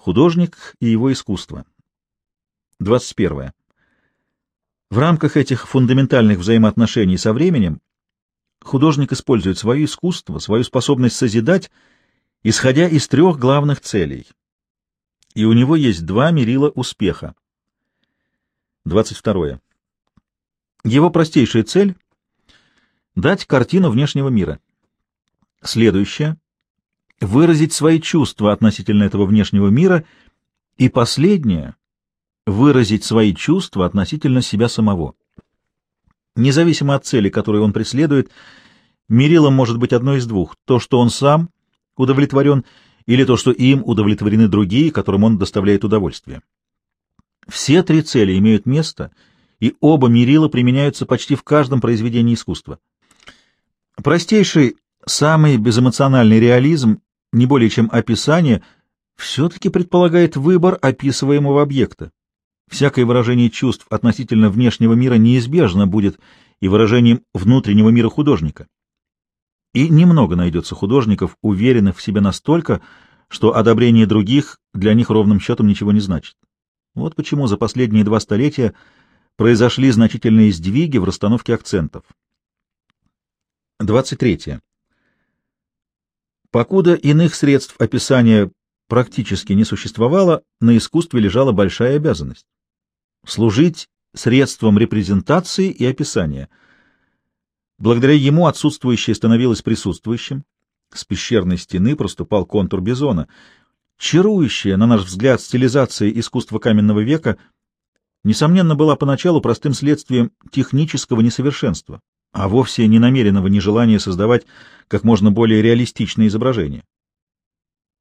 Художник и его искусство. 21. В рамках этих фундаментальных взаимоотношений со временем художник использует свое искусство, свою способность созидать, исходя из трех главных целей. И у него есть два мерила успеха. 22. Его простейшая цель — дать картину внешнего мира. Следующее — выразить свои чувства относительно этого внешнего мира. И последнее — выразить свои чувства относительно себя самого. Независимо от цели, которую он преследует, мерилом может быть одно из двух — то, что он сам удовлетворен, или то, что им удовлетворены другие, которым он доставляет удовольствие. Все три цели имеют место, и оба мерила применяются почти в каждом произведении искусства. Простейший, самый безэмоциональный реализм, не более чем описание, все-таки предполагает выбор описываемого объекта. Всякое выражение чувств относительно внешнего мира неизбежно будет и выражением внутреннего мира художника. И немного найдется художников, уверенных в себе настолько, что одобрение других для них ровным счетом ничего не значит. Вот почему за последние два столетия произошли значительные сдвиги в расстановке акцентов. 23. Покуда иных средств описания практически не существовало, на искусстве лежала большая обязанность — служить средством репрезентации и описания. Благодаря ему отсутствующее становилось присутствующим, с пещерной стены проступал контур бизона — Чарующая, на наш взгляд, стилизация искусства каменного века, несомненно, была поначалу простым следствием технического несовершенства, а вовсе не намеренного нежелания создавать как можно более реалистичное изображение.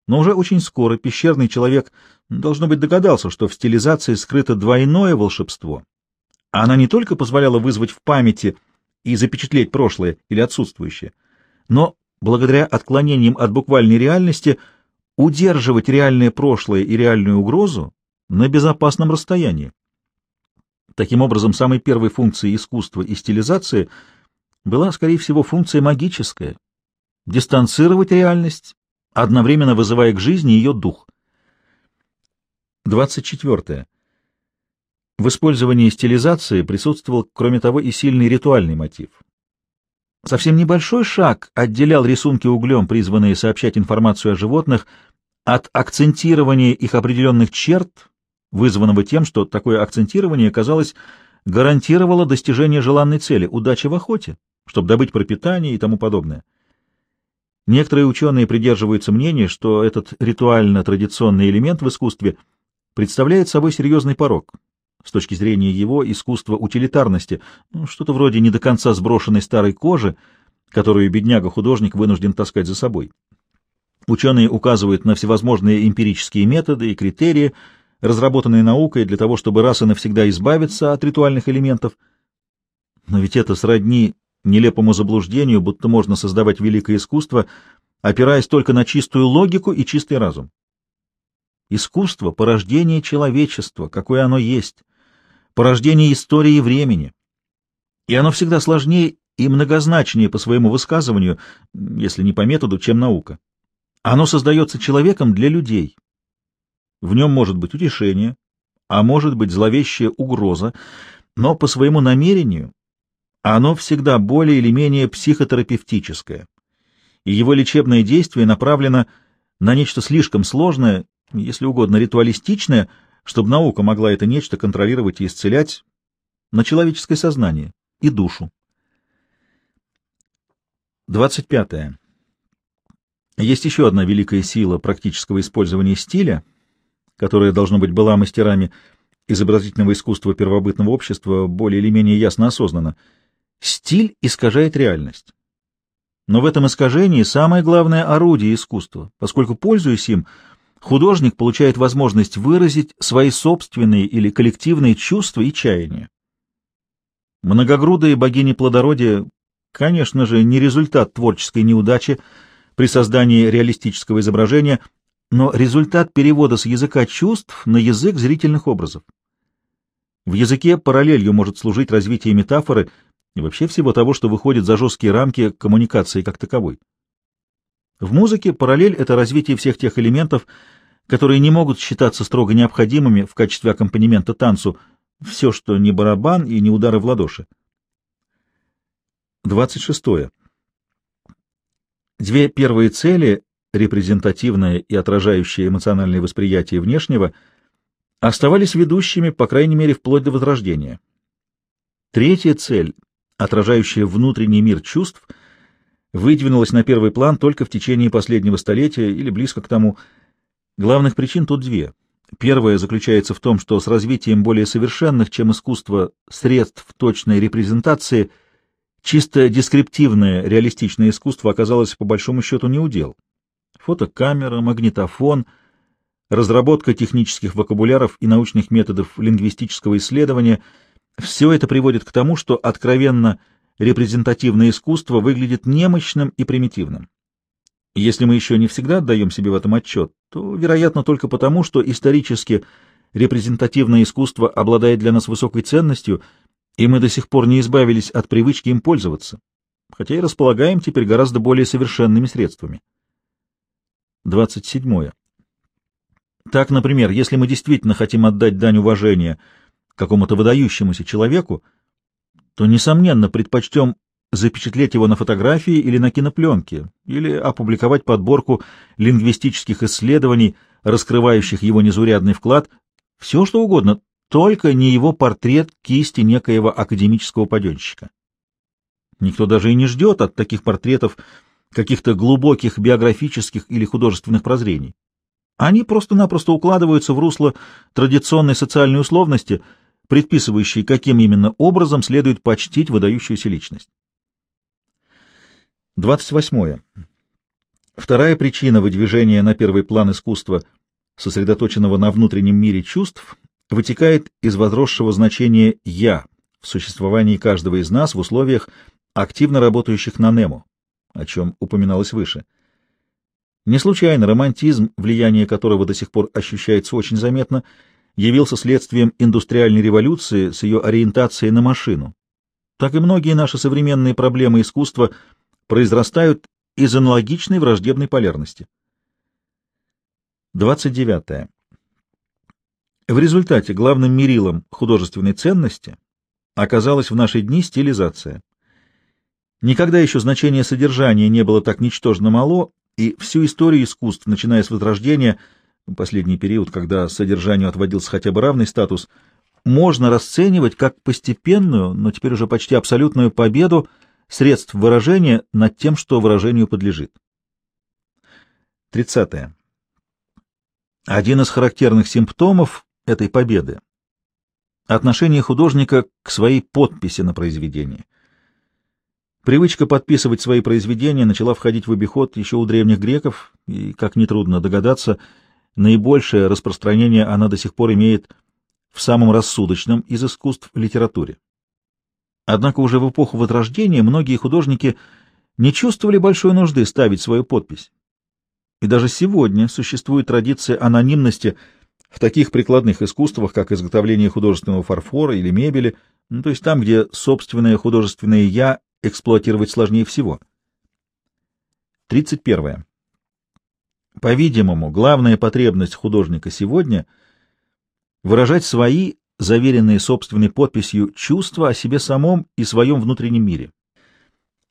Но уже очень скоро пещерный человек, должно быть, догадался, что в стилизации скрыто двойное волшебство. Она не только позволяла вызвать в памяти и запечатлеть прошлое или отсутствующее, но, благодаря отклонениям от буквальной реальности, удерживать реальное прошлое и реальную угрозу на безопасном расстоянии. Таким образом, самой первой функцией искусства и стилизации была, скорее всего, функция магическая — дистанцировать реальность, одновременно вызывая к жизни ее дух. 24. В использовании стилизации присутствовал, кроме того, и сильный ритуальный мотив. Совсем небольшой шаг отделял рисунки углем, призванные сообщать информацию о животных — от акцентирования их определенных черт, вызванного тем, что такое акцентирование, казалось, гарантировало достижение желанной цели — удачи в охоте, чтобы добыть пропитание и тому подобное. Некоторые ученые придерживаются мнения, что этот ритуально-традиционный элемент в искусстве представляет собой серьезный порог с точки зрения его искусства утилитарности, ну, что-то вроде не до конца сброшенной старой кожи, которую бедняга-художник вынужден таскать за собой. Ученые указывают на всевозможные эмпирические методы и критерии, разработанные наукой для того, чтобы раз и навсегда избавиться от ритуальных элементов. Но ведь это сродни нелепому заблуждению, будто можно создавать великое искусство, опираясь только на чистую логику и чистый разум. Искусство — порождение человечества, какое оно есть, порождение истории и времени. И оно всегда сложнее и многозначнее по своему высказыванию, если не по методу, чем наука. Оно создается человеком для людей. В нем может быть утешение, а может быть зловещая угроза, но по своему намерению оно всегда более или менее психотерапевтическое, и его лечебное действие направлено на нечто слишком сложное, если угодно ритуалистичное, чтобы наука могла это нечто контролировать и исцелять, на человеческое сознание и душу. 25. Есть еще одна великая сила практического использования стиля, которая, должно быть, была мастерами изобразительного искусства первобытного общества более или менее ясно осознана. Стиль искажает реальность. Но в этом искажении самое главное орудие искусства, поскольку, пользуясь им, художник получает возможность выразить свои собственные или коллективные чувства и чаяния. Многогрудые богини плодородия, конечно же, не результат творческой неудачи, при создании реалистического изображения, но результат перевода с языка чувств на язык зрительных образов. В языке параллелью может служить развитие метафоры и вообще всего того, что выходит за жесткие рамки коммуникации как таковой. В музыке параллель — это развитие всех тех элементов, которые не могут считаться строго необходимыми в качестве аккомпанемента танцу, все, что не барабан и не удары в ладоши. 26. Две первые цели, репрезентативное и отражающее эмоциональное восприятие внешнего, оставались ведущими, по крайней мере, вплоть до Возрождения. Третья цель, отражающая внутренний мир чувств, выдвинулась на первый план только в течение последнего столетия или близко к тому. Главных причин тут две. Первая заключается в том, что с развитием более совершенных, чем искусство, средств точной репрезентации, чисто дескриптивное реалистичное искусство оказалось по большому счету неудел. Фотокамера, магнитофон, разработка технических вокабуляров и научных методов лингвистического исследования — все это приводит к тому, что откровенно репрезентативное искусство выглядит немощным и примитивным. Если мы еще не всегда отдаем себе в этом отчет, то, вероятно, только потому, что исторически репрезентативное искусство обладает для нас высокой ценностью, и мы до сих пор не избавились от привычки им пользоваться, хотя и располагаем теперь гораздо более совершенными средствами. 27. Так, например, если мы действительно хотим отдать дань уважения какому-то выдающемуся человеку, то, несомненно, предпочтем запечатлеть его на фотографии или на кинопленке, или опубликовать подборку лингвистических исследований, раскрывающих его незаурядный вклад, все что угодно, только не его портрет кисти некоего академического паденщика. Никто даже и не ждет от таких портретов каких-то глубоких биографических или художественных прозрений. Они просто-напросто укладываются в русло традиционной социальной условности, предписывающей, каким именно образом следует почтить выдающуюся личность. 28. Вторая причина выдвижения на первый план искусства, сосредоточенного на внутреннем мире чувств, вытекает из возросшего значения «я» в существовании каждого из нас в условиях, активно работающих на Нему, о чем упоминалось выше. Не случайно романтизм, влияние которого до сих пор ощущается очень заметно, явился следствием индустриальной революции с ее ориентацией на машину. Так и многие наши современные проблемы искусства – произрастают из аналогичной враждебной полярности. 29. В результате главным мерилом художественной ценности оказалась в наши дни стилизация. Никогда еще значение содержания не было так ничтожно мало, и всю историю искусств, начиная с Возрождения, последний период, когда содержанию отводился хотя бы равный статус, можно расценивать как постепенную, но теперь уже почти абсолютную победу средств выражения над тем, что выражению подлежит. 30. Один из характерных симптомов этой победы — отношение художника к своей подписи на произведении. Привычка подписывать свои произведения начала входить в обиход еще у древних греков, и, как нетрудно догадаться, наибольшее распространение она до сих пор имеет в самом рассудочном из искусств — литературе. Однако уже в эпоху Возрождения многие художники не чувствовали большой нужды ставить свою подпись. И даже сегодня существует традиция анонимности в таких прикладных искусствах, как изготовление художественного фарфора или мебели, ну, то есть там, где собственное художественное «я» эксплуатировать сложнее всего. 31. По-видимому, главная потребность художника сегодня — выражать свои заверенные собственной подписью чувства о себе самом и своем внутреннем мире.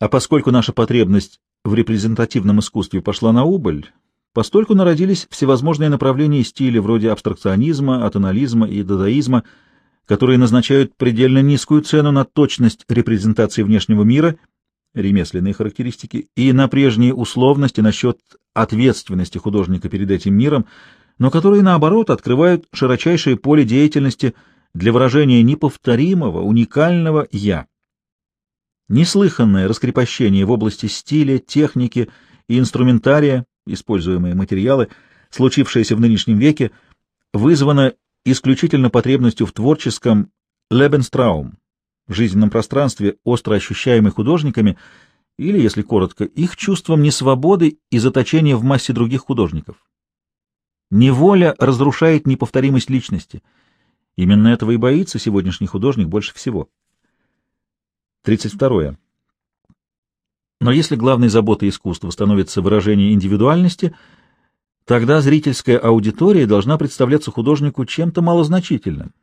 А поскольку наша потребность в репрезентативном искусстве пошла на убыль, постольку народились всевозможные направления и стили вроде абстракционизма, атонализма и дадаизма, которые назначают предельно низкую цену на точность репрезентации внешнего мира, ремесленные характеристики, и на прежние условности насчет ответственности художника перед этим миром, но которые, наоборот, открывают широчайшее поле деятельности – для выражения неповторимого, уникального «я». Неслыханное раскрепощение в области стиля, техники и инструментария, используемые материалы, случившееся в нынешнем веке, вызвано исключительно потребностью в творческом Lebenstraum, жизненном пространстве, остро ощущаемой художниками, или, если коротко, их чувством несвободы и заточения в массе других художников. Неволя разрушает неповторимость личности — Именно этого и боится сегодняшний художник больше всего. 32. Но если главной заботой искусства становится выражение индивидуальности, тогда зрительская аудитория должна представляться художнику чем-то малозначительным.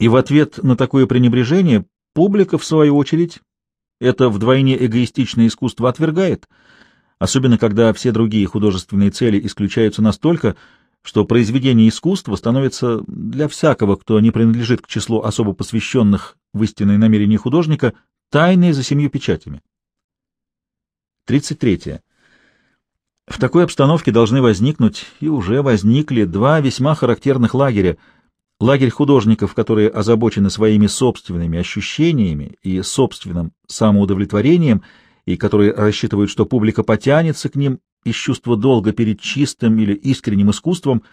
И в ответ на такое пренебрежение публика, в свою очередь, это вдвойне эгоистичное искусство отвергает, особенно когда все другие художественные цели исключаются настолько, что произведение искусства становится для всякого, кто не принадлежит к числу особо посвященных в истинные намерения художника, тайной за семью печатями. 33. В такой обстановке должны возникнуть, и уже возникли, два весьма характерных лагеря. Лагерь художников, которые озабочены своими собственными ощущениями и собственным самоудовлетворением, и которые рассчитывают, что публика потянется к ним из чувства долга перед чистым или искренним искусством,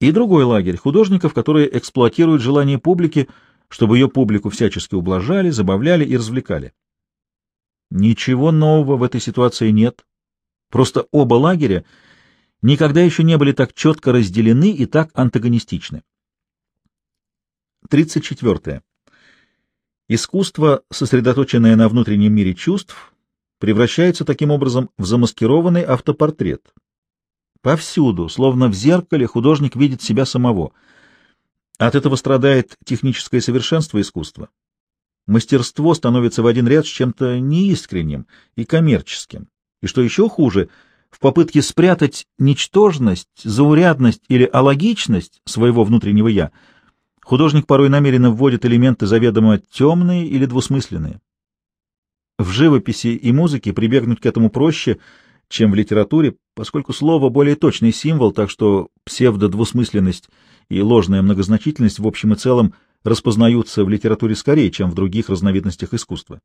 и другой лагерь художников, которые эксплуатируют желание публики, чтобы ее публику всячески ублажали, забавляли и развлекали. Ничего нового в этой ситуации нет. Просто оба лагеря никогда еще не были так четко разделены и так антагонистичны. 34. Искусство, сосредоточенное на внутреннем мире чувств, превращается таким образом в замаскированный автопортрет. Повсюду, словно в зеркале, художник видит себя самого. От этого страдает техническое совершенство искусства. Мастерство становится в один ряд с чем-то неискренним и коммерческим. И что еще хуже, в попытке спрятать ничтожность, заурядность или алогичность своего внутреннего «я», художник порой намеренно вводит элементы заведомо темные или двусмысленные. В живописи и музыке прибегнуть к этому проще, чем в литературе, поскольку слово более точный символ, так что псевдодвусмысленность и ложная многозначительность в общем и целом распознаются в литературе скорее, чем в других разновидностях искусства.